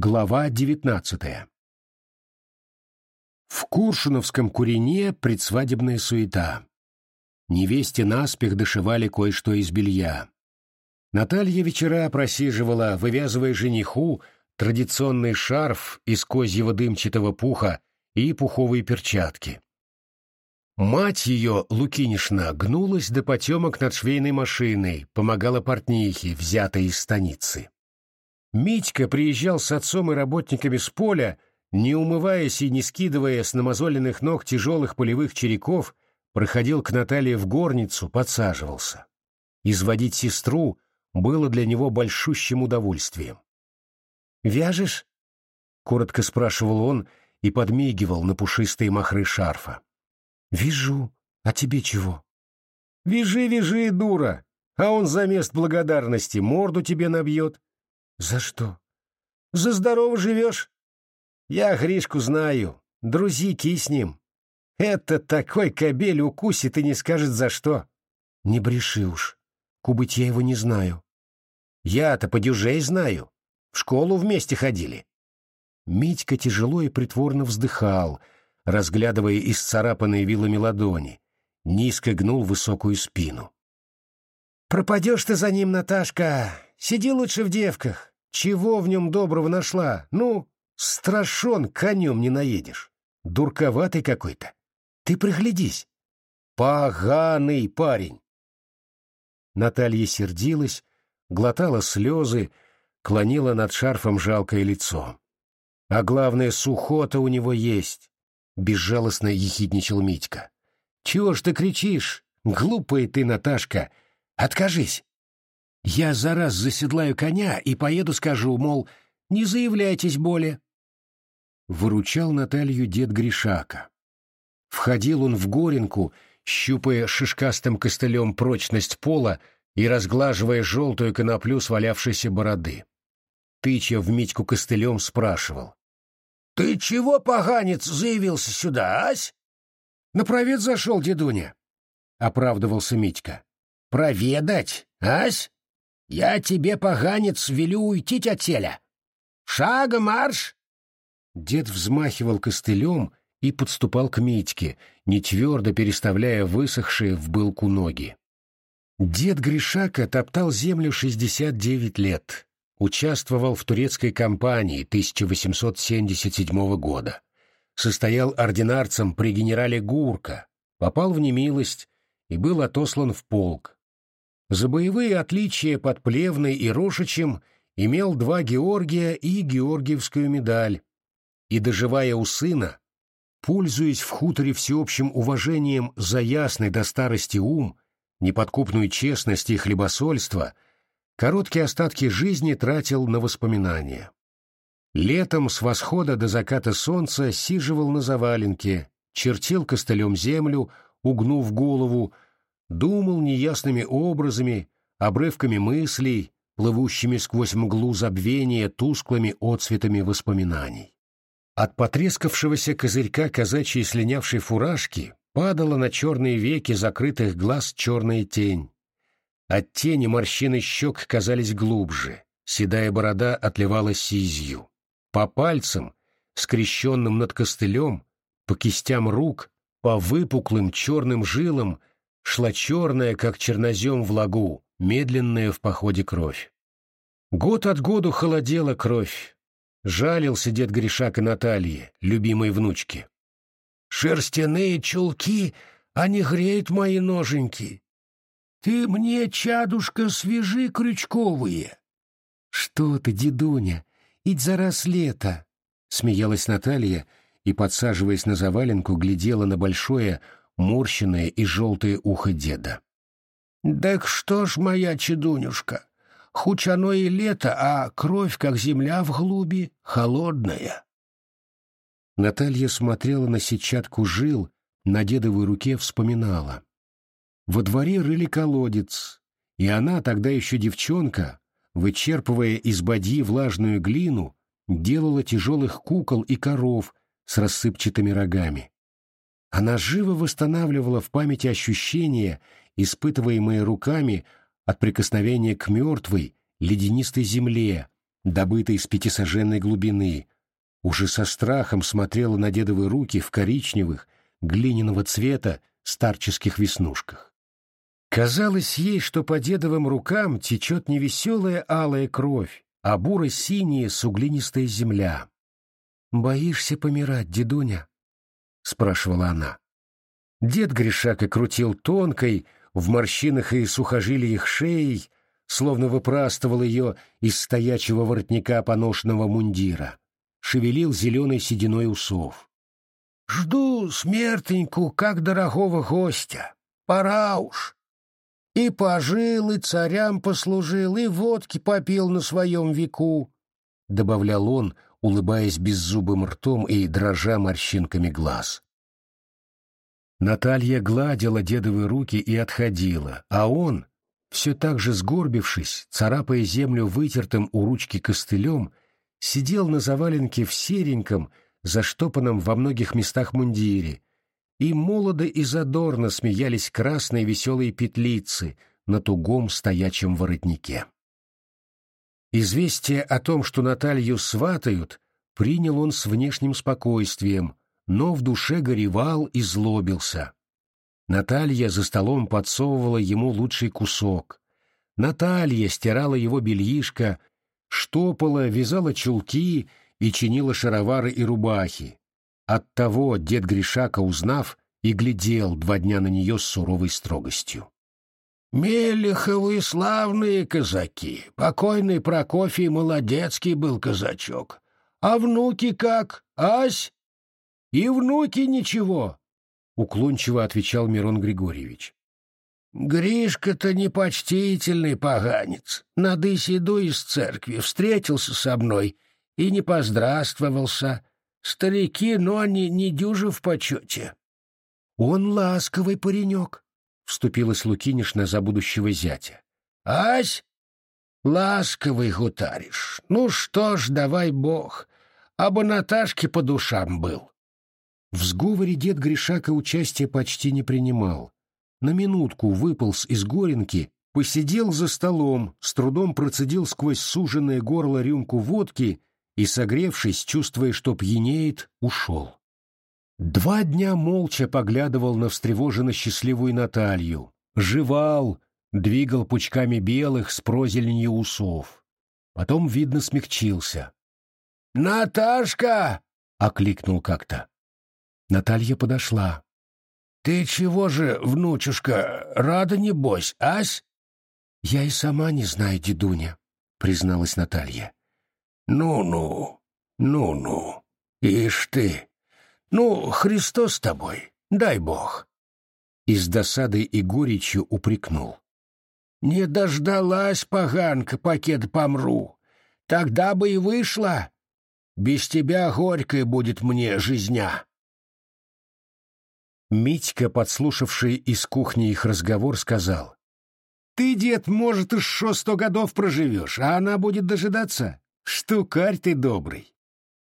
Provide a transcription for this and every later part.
Глава девятнадцатая В Куршуновском курине предсвадебная суета. Невесте наспех дошивали кое-что из белья. Наталья вечера просиживала, вывязывая жениху традиционный шарф из козьего дымчатого пуха и пуховые перчатки. Мать ее, Лукинишна, гнулась до потемок над швейной машиной, помогала портнихе, взятой из станицы. Митька приезжал с отцом и работниками с поля, не умываясь и не скидывая с намазоленных ног тяжелых полевых череков, проходил к Наталье в горницу, подсаживался. Изводить сестру было для него большущим удовольствием. «Вяжешь?» — коротко спрашивал он и подмигивал на пушистые махры шарфа. «Вяжу. А тебе чего?» «Вяжи, вяжи, дура, а он за мест благодарности морду тебе набьет». «За что?» «За здорово живешь». «Я Гришку знаю, друзики с ним. Это такой кобель укусит и не скажет за что». «Не бреши уж. Кубыть я его не знаю». «Я-то подюжей знаю. В школу вместе ходили». Митька тяжело и притворно вздыхал, разглядывая исцарапанные вилами ладони, низко гнул высокую спину. «Пропадешь ты за ним, Наташка! Сиди лучше в девках! Чего в нем доброго нашла? Ну, страшен, конем не наедешь! Дурковатый какой-то! Ты приглядись! Поганый парень!» Наталья сердилась, глотала слезы, клонила над шарфом жалкое лицо. А главное, сухота у него есть, — безжалостно ехидничал Митька. Чего ж ты кричишь? Глупая ты, Наташка! Откажись! Я за раз заседлаю коня и поеду скажу, мол, не заявляйтесь более. Выручал Наталью дед Гришака. Входил он в горенку, щупая шишкастым костылем прочность пола и разглаживая желтую коноплю свалявшейся бороды. Тыча в Митьку костылем спрашивал. «Ты чего, поганец, заявился сюда, ась?» «На провед зашел, дедуня», — оправдывался Митька. «Проведать, ась? Я тебе, поганец, велю уйти от теля. Шага марш!» Дед взмахивал костылем и подступал к Митьке, не твердо переставляя высохшие в былку ноги. Дед Гришака топтал землю шестьдесят девять лет участвовал в турецкой кампании 1877 года, состоял ординарцем при генерале Гурка, попал в немилость и был отослан в полк. За боевые отличия под Плевной и Рошичем имел два Георгия и Георгиевскую медаль, и, доживая у сына, пользуясь в хуторе всеобщим уважением за ясный до старости ум, неподкупную честность и хлебосольство – Короткие остатки жизни тратил на воспоминания. Летом с восхода до заката солнца сиживал на заваленке, чертил костылем землю, угнув голову, думал неясными образами, обрывками мыслей, плывущими сквозь мглу забвения тусклыми отцветами воспоминаний. От потрескавшегося козырька казачьей слинявшей фуражки падала на черные веки закрытых глаз черная тень. От тени морщины щек казались глубже, седая борода отливала сизью. По пальцам, скрещенным над костылем, по кистям рук, по выпуклым черным жилам шла черная, как чернозем в лагу, медленная в походе кровь. Год от году холодела кровь. Жалился дед Гришак и Наталье, любимой внучке. «Шерстяные чулки, они греют мои ноженьки. Ты мне, чадушка, свежи крючковые. Что ты, дедуня, ить за раз лето, смеялась Наталья и, подсаживаясь на заваленку, глядела на большое, морщенное и желтое ухо деда. «Так что ж, моя чедунюшка, хоть оно и лето, а кровь, как земля в глуби, холодная». Наталья смотрела на сетчатку жил, на дедовой руке вспоминала. Во дворе рыли колодец, и она, тогда еще девчонка, вычерпывая из бадьи влажную глину, делала тяжелых кукол и коров с рассыпчатыми рогами. Она живо восстанавливала в памяти ощущения, испытываемые руками от прикосновения к мертвой, ледянистой земле, добытая из пятисоженной глубины, уже со страхом смотрела на дедовые руки в коричневых, глиняного цвета, старческих веснушках. Казалось ей, что по дедовым рукам течет не веселая алая кровь, а буро-синяя суглинистая земля. «Боишься помирать, дедуня?» — спрашивала она. Дед Гришака крутил тонкой, в морщинах и сухожилиях шеей, словно выпрастывал ее из стоячего воротника поношенного мундира, шевелил зеленой сединой усов. «Жду смертеньку, как дорогого гостя. Пора уж. И пожил, и царям послужил, и водки попил на своем веку», — добавлял он, улыбаясь беззубым ртом и дрожа морщинками глаз. Наталья гладила дедовы руки и отходила, а он, все так же сгорбившись, царапая землю вытертым у ручки костылем, сидел на заваленке в сереньком, заштопанном во многих местах мундире, и молодо и задорно смеялись красные веселые петлицы на тугом стоячем воротнике. Известие о том, что Наталью сватают, принял он с внешним спокойствием, но в душе горевал и злобился. Наталья за столом подсовывала ему лучший кусок. Наталья стирала его бельишко, штопала, вязала чулки и чинила шаровары и рубахи. Оттого дед Гришака, узнав, и глядел два дня на нее с суровой строгостью. «Мелеховы славные казаки. Покойный Прокофий молодецкий был казачок. А внуки как? Ась? И внуки ничего, — уклончиво отвечал Мирон Григорьевич. Гришка-то непочтительный поганец. На дыседу из церкви встретился со мной и не поздравствовался. Старики, но они не дюжи в почете. Он ласковый паренек, — вступилась Лукинишна за будущего зятя. Ась, ласковый гутаришь. Ну что ж, давай бог, абы Наташке по душам был. В сговоре дед Гришака участия почти не принимал. На минутку выполз из горенки, посидел за столом, с трудом процедил сквозь суженное горло рюмку водки и, согревшись, чувствуя, что пьянеет, ушел. Два дня молча поглядывал на встревоженно счастливую Наталью, жевал, двигал пучками белых с прозеленью усов. Потом, видно, смягчился. «Наташка!» — окликнул как-то. Наталья подошла. «Ты чего же, внучушка, рада небось, ась?» «Я и сама не знаю, дедуня», — призналась Наталья. «Ну-ну, ну-ну, ишь ты! Ну, Христос с тобой, дай Бог!» И с досадой и горечью упрекнул. «Не дождалась, поганка, пакет помру. Тогда бы и вышла. Без тебя горькая будет мне жизня». Митька, подслушавший из кухни их разговор, сказал. «Ты, дед, может, и шо сто годов проживешь, а она будет дожидаться? Штукарь ты добрый!»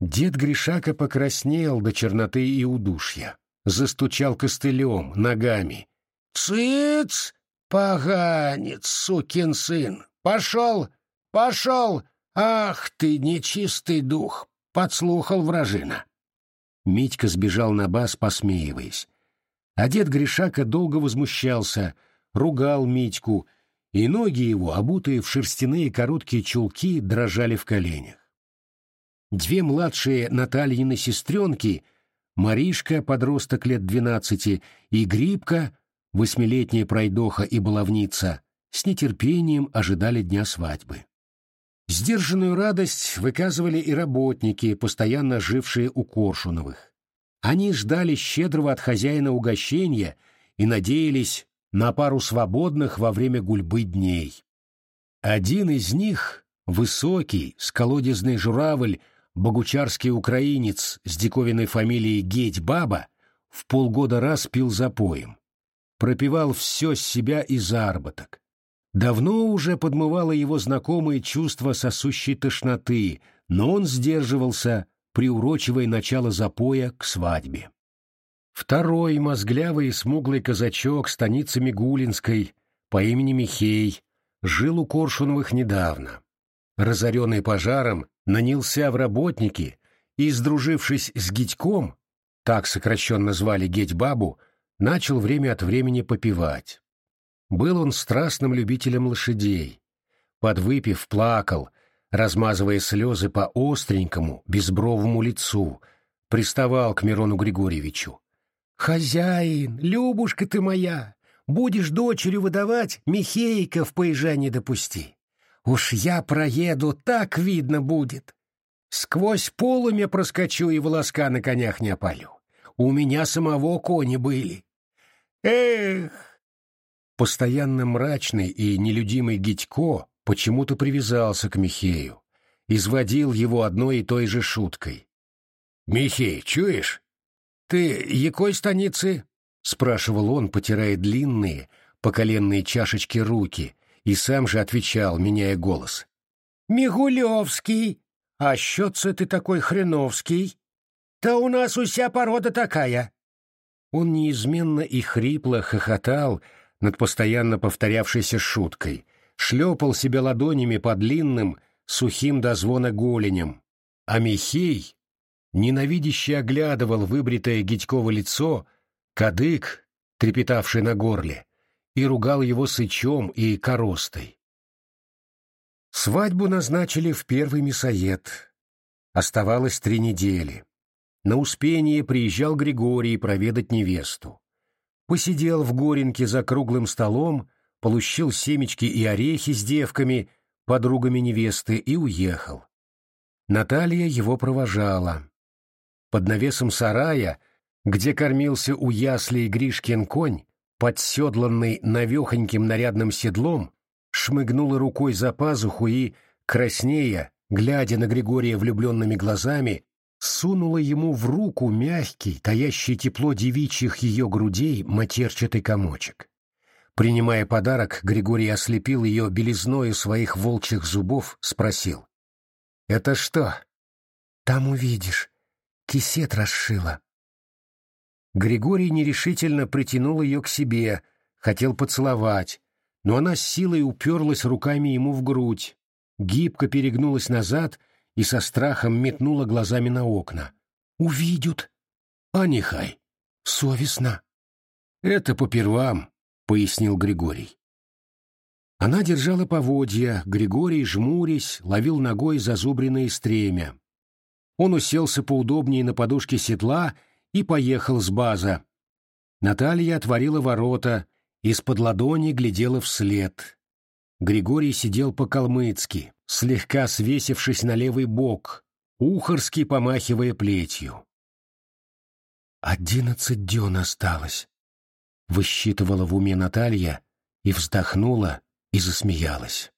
Дед Гришака покраснел до черноты и удушья, застучал костылем, ногами. «Цыц! Поганец, сукин сын! Пошел! Пошел! Ах ты, нечистый дух!» — подслухал вражина. Митька сбежал на бас, посмеиваясь. А дед Гришака долго возмущался, ругал Митьку, и ноги его, обутые в шерстяные короткие чулки, дрожали в коленях. Две младшие Натальины сестренки, Маришка, подросток лет двенадцати, и Грибка, восьмилетняя пройдоха и баловница, с нетерпением ожидали дня свадьбы. Сдержанную радость выказывали и работники, постоянно жившие у Коршуновых. Они ждали щедрого от хозяина угощения и надеялись на пару свободных во время гульбы дней. Один из них, высокий, сколодезный журавль, богучарский украинец с диковинной фамилией Геть-Баба, в полгода раз пил запоем. Пропивал все с себя и заработок. Давно уже подмывало его знакомое чувство сосущей тошноты, но он сдерживался, приурочивая начало запоя к свадьбе. Второй мозглявый и смуглый казачок станицы Мигулинской по имени Михей жил у Коршуновых недавно. Разоренный пожаром, нанялся в работники и, сдружившись с Гитьком, так сокращенно звали Геть-бабу, начал время от времени попивать. Был он страстным любителем лошадей. Подвыпив, плакал, размазывая слезы по остренькому, безбровому лицу, приставал к Мирону Григорьевичу. «Хозяин, Любушка ты моя, будешь дочерью выдавать, Михейка в поезжа не допусти. Уж я проеду, так видно будет. Сквозь полумя проскочу и волоска на конях не опалю. У меня самого кони были. Эх!» Постоянно мрачный и нелюдимый Гитько почему-то привязался к Михею, изводил его одной и той же шуткой. «Михей, чуешь? Ты якой станицы?» — спрашивал он, потирая длинные, поколенные чашечки руки, и сам же отвечал, меняя голос. «Мигулевский! А счетца ты такой хреновский! Да у нас уся порода такая!» Он неизменно и хрипло хохотал над постоянно повторявшейся шуткой, шлепал себя ладонями по длинным, сухим до звона голеням, а Михей, ненавидяще оглядывал выбритое Гитьково лицо, кадык, трепетавший на горле, и ругал его сычом и коростой. Свадьбу назначили в первый мясоед. Оставалось три недели. На Успение приезжал Григорий проведать невесту. Посидел в Горенке за круглым столом, получил семечки и орехи с девками, подругами невесты, и уехал. Наталья его провожала. Под навесом сарая, где кормился у яслей Гришкин конь, подседланный навехоньким нарядным седлом, шмыгнула рукой за пазуху и, краснея, глядя на Григория влюбленными глазами, сунула ему в руку мягкий, таящий тепло девичьих ее грудей матерчатый комочек. Принимая подарок, Григорий ослепил ее белизною своих волчьих зубов, спросил. «Это что?» «Там увидишь. Кисет расшила». Григорий нерешительно притянул ее к себе, хотел поцеловать, но она с силой уперлась руками ему в грудь, гибко перегнулась назад и со страхом метнула глазами на окна. «Увидят!» «А нехай! Совестно!» «Это попервам», — пояснил Григорий. Она держала поводья, Григорий, жмурясь, ловил ногой зазубренные стремя. Он уселся поудобнее на подушке седла и поехал с база. Наталья отворила ворота, из-под ладони глядела вслед. Григорий сидел по-калмыцки, слегка свесившись на левый бок, ухорски помахивая плетью. «Одиннадцать дён осталось», — высчитывала в уме Наталья и вздохнула и засмеялась.